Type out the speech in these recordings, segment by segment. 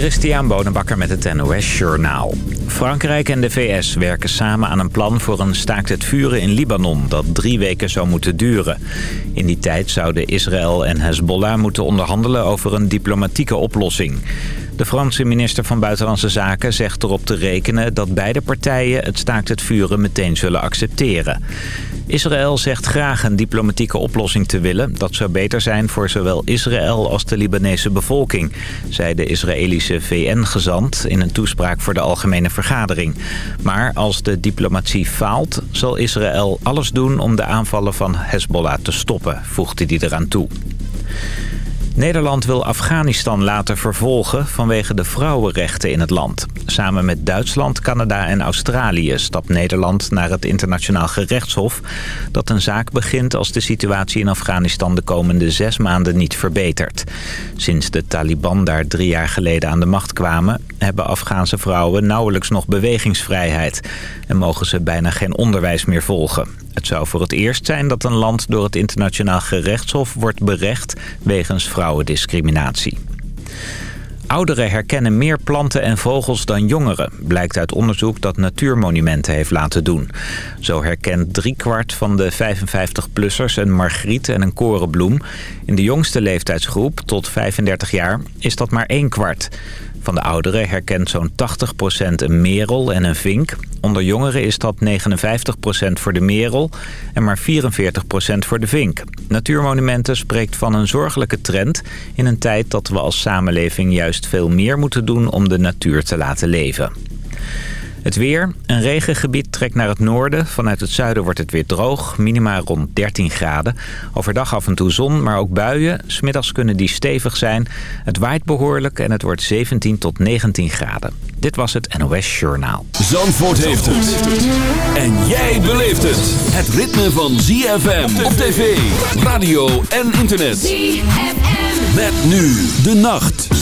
Christian Bonenbakker met het NOS Journaal. Frankrijk en de VS werken samen aan een plan voor een staakt het vuren in Libanon... dat drie weken zou moeten duren. In die tijd zouden Israël en Hezbollah moeten onderhandelen over een diplomatieke oplossing. De Franse minister van Buitenlandse Zaken zegt erop te rekenen... dat beide partijen het staakt het vuren meteen zullen accepteren. Israël zegt graag een diplomatieke oplossing te willen. Dat zou beter zijn voor zowel Israël als de Libanese bevolking... zei de Israëlische VN-gezant in een toespraak voor de Algemene Vergadering. Maar als de diplomatie faalt, zal Israël alles doen om de aanvallen van Hezbollah te stoppen, voegde hij eraan toe. Nederland wil Afghanistan laten vervolgen vanwege de vrouwenrechten in het land. Samen met Duitsland, Canada en Australië stapt Nederland naar het internationaal gerechtshof... dat een zaak begint als de situatie in Afghanistan de komende zes maanden niet verbetert. Sinds de Taliban daar drie jaar geleden aan de macht kwamen... hebben Afghaanse vrouwen nauwelijks nog bewegingsvrijheid... en mogen ze bijna geen onderwijs meer volgen. Het zou voor het eerst zijn dat een land door het internationaal gerechtshof wordt berecht wegens vrouwendiscriminatie. Ouderen herkennen meer planten en vogels dan jongeren, blijkt uit onderzoek dat Natuurmonumenten heeft laten doen. Zo herkent driekwart van de 55-plussers een margriet en een korenbloem. In de jongste leeftijdsgroep, tot 35 jaar, is dat maar één kwart. Van de ouderen herkent zo'n 80% een merel en een vink. Onder jongeren is dat 59% voor de merel en maar 44% voor de vink. Natuurmonumenten spreekt van een zorgelijke trend... in een tijd dat we als samenleving juist veel meer moeten doen om de natuur te laten leven. Het weer. Een regengebied trekt naar het noorden. Vanuit het zuiden wordt het weer droog. Minima rond 13 graden. Overdag af en toe zon, maar ook buien. Smiddags kunnen die stevig zijn. Het waait behoorlijk en het wordt 17 tot 19 graden. Dit was het NOS Journaal. Zandvoort heeft het. En jij beleeft het. Het ritme van ZFM op tv, radio en internet. ZFM. Met nu de nacht.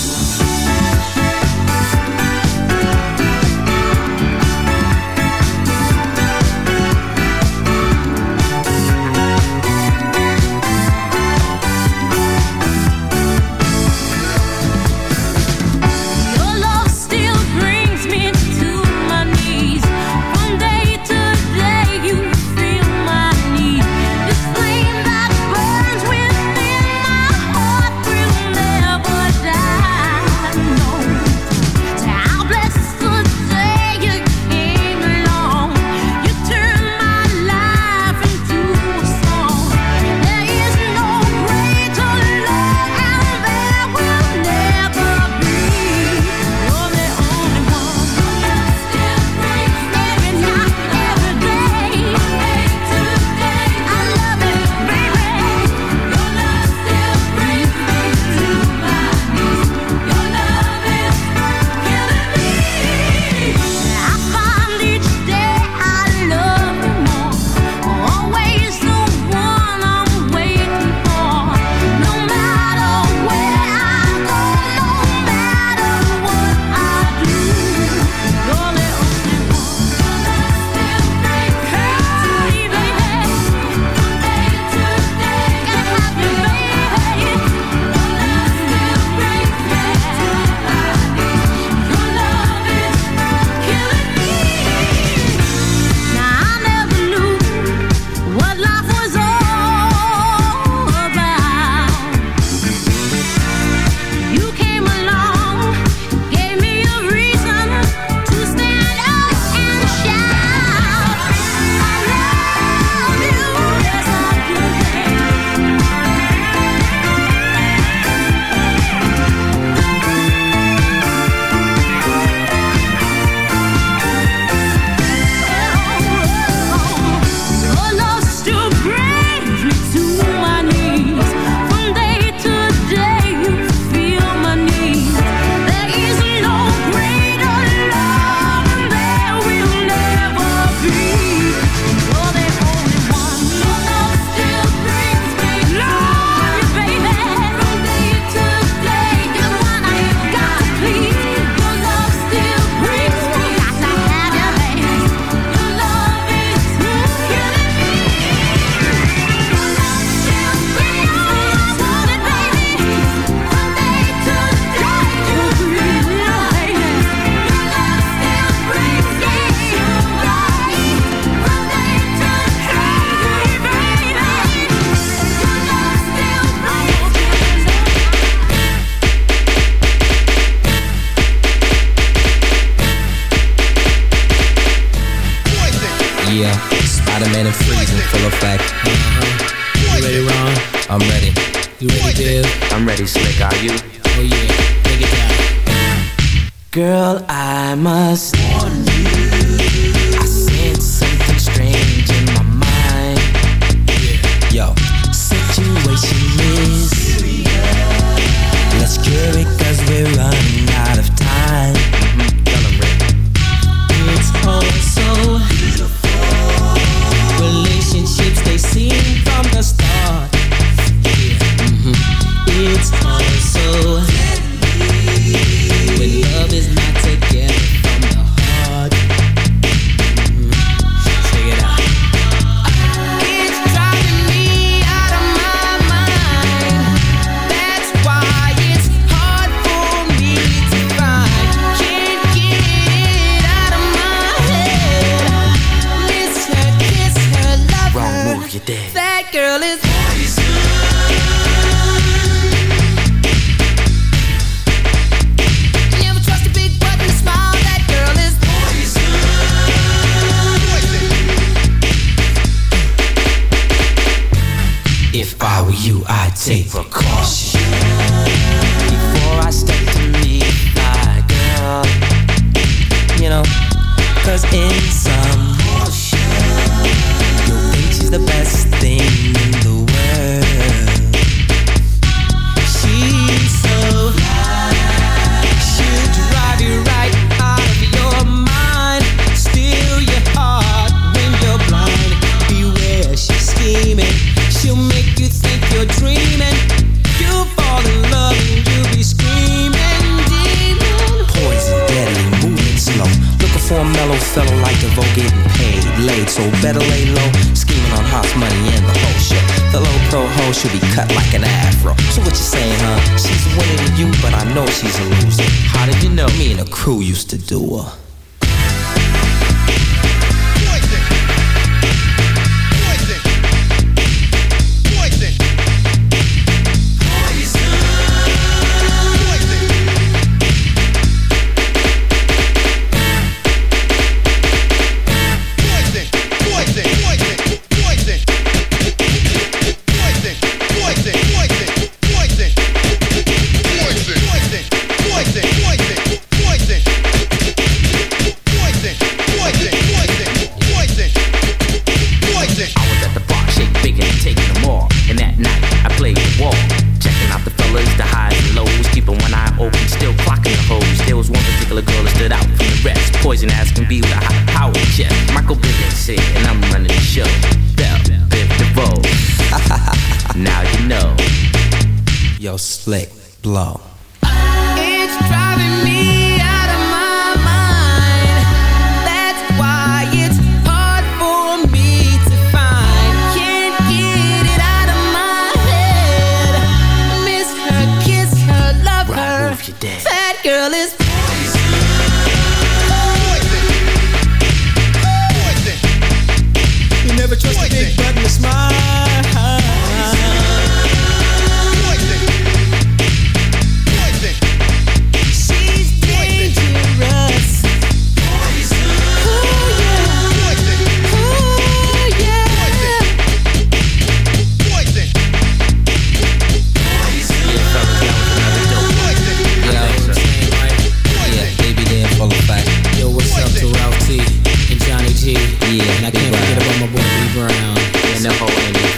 How did you know? Me and the crew used to do it.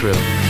Trill.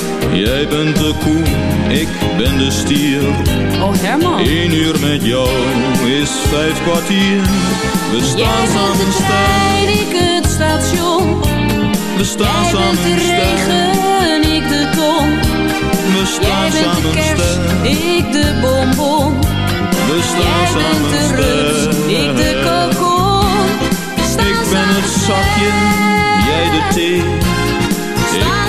Jij bent de koe, ik ben de stier. Oh Herman. Eén uur met jou is vijf kwartier. We Jij staan bent samen de trein, ik het station. we staan Jij bent samen de sterk. regen, ik de ton. We Jij staan bent de kerst, sterk, ik de bonbon. we Jij staan bent samen de rust, ik de kokon. Ik ben het zakje, jij de thee.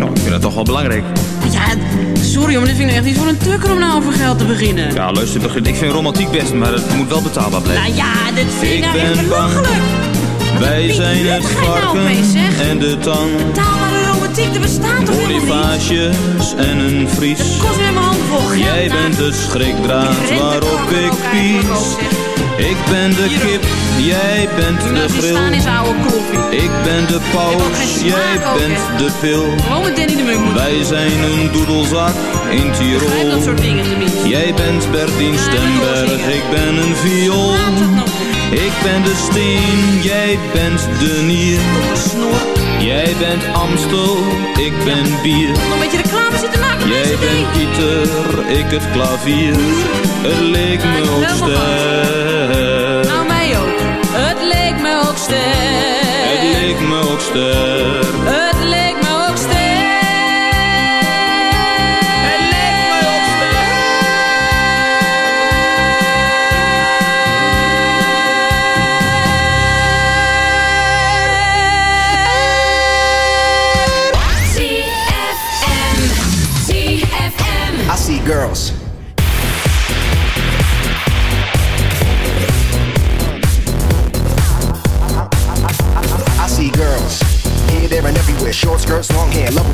Nou, ik vind dat toch wel belangrijk. Ja, sorry, maar dit vind ik echt niet voor een tukker om nou over geld te beginnen. Ja, luister, ik vind romantiek best, maar het moet wel betaalbaar blijven. Nou ja, dit vind ik, nou echt belachelijk. Wij zijn het nou varken en de tang. Er bestaat toch en een vries. Het kost weer mijn hand vol. Jij bent de schrikdraad waarop ik pies. Ik ben de kip, jij bent de koffie. Ik ben de paus, jij bent de pil. Wij zijn een doedelzak in Tirol. dat soort dingen tenminste. Jij bent Bertien Stemberg, ik ben een viool. Ik ben de steen, jij bent de nier. Jij bent Amstel, ik ben bier. Nog een beetje reclame zitten maken. Jij bent Pieter, ik het klavier. Het leek me ook sterk. Nou, mij ook. Het leek me ook sterk. Het leek me ook sterk.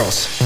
Girls.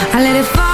I let it fall,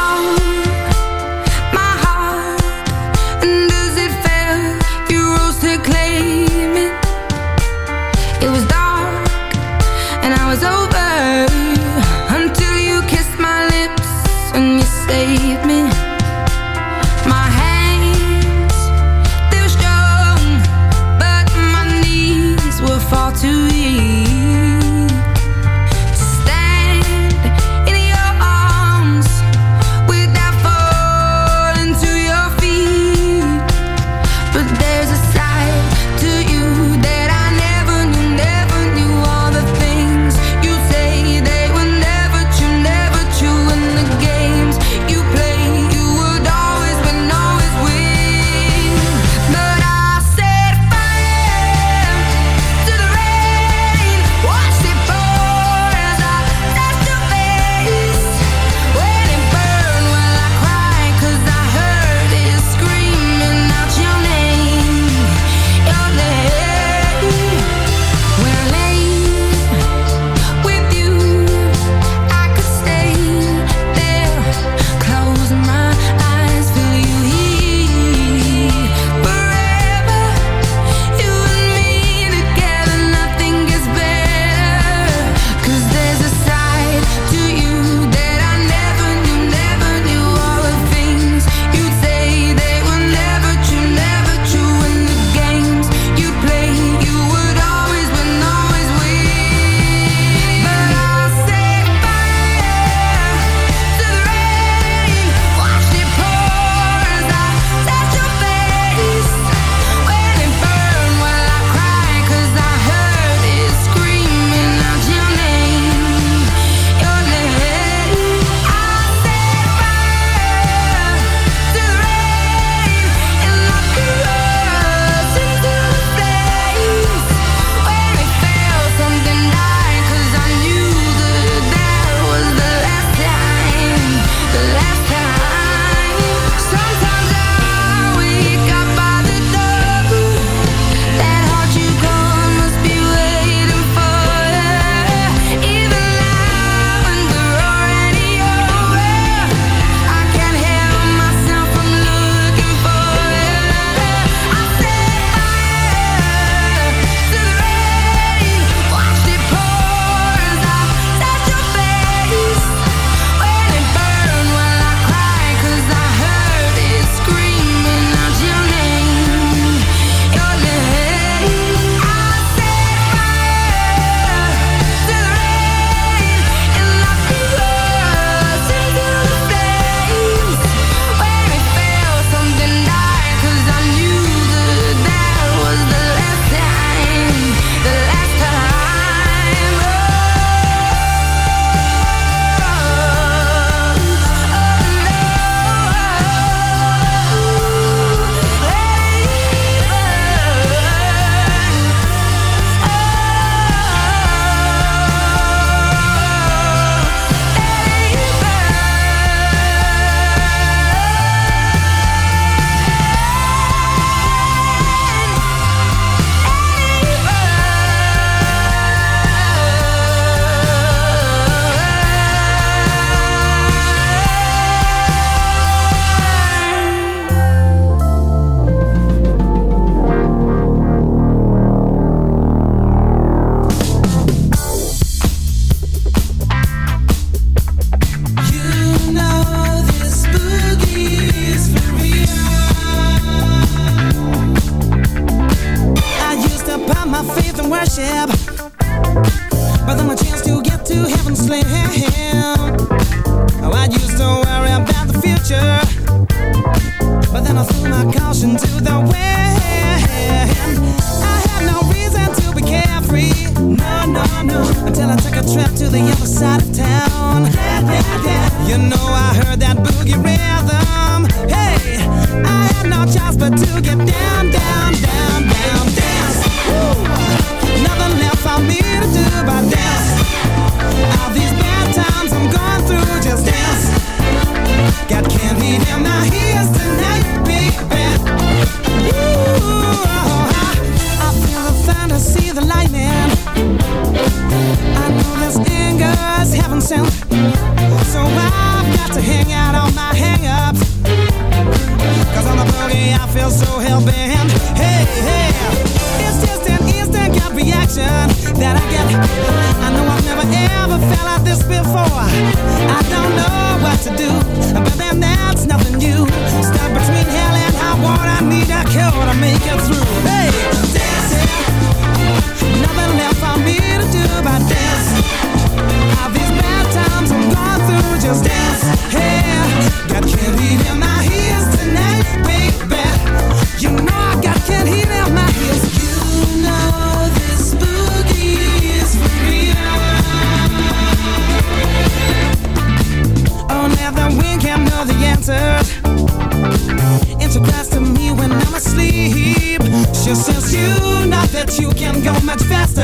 much faster.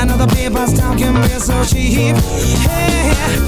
Another paper's talking real so cheap. Hey.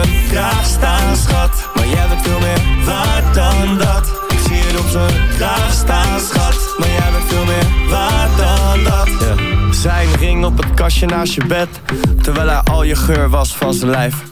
Graag staan, schat. Maar jij bent veel meer waard dan dat. Ik zie het op zijn graag staan, schat. Maar jij bent veel meer waard dan dat. Yeah. Zijn ring op het kastje naast je bed. Terwijl hij al je geur was van zijn lijf.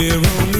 be room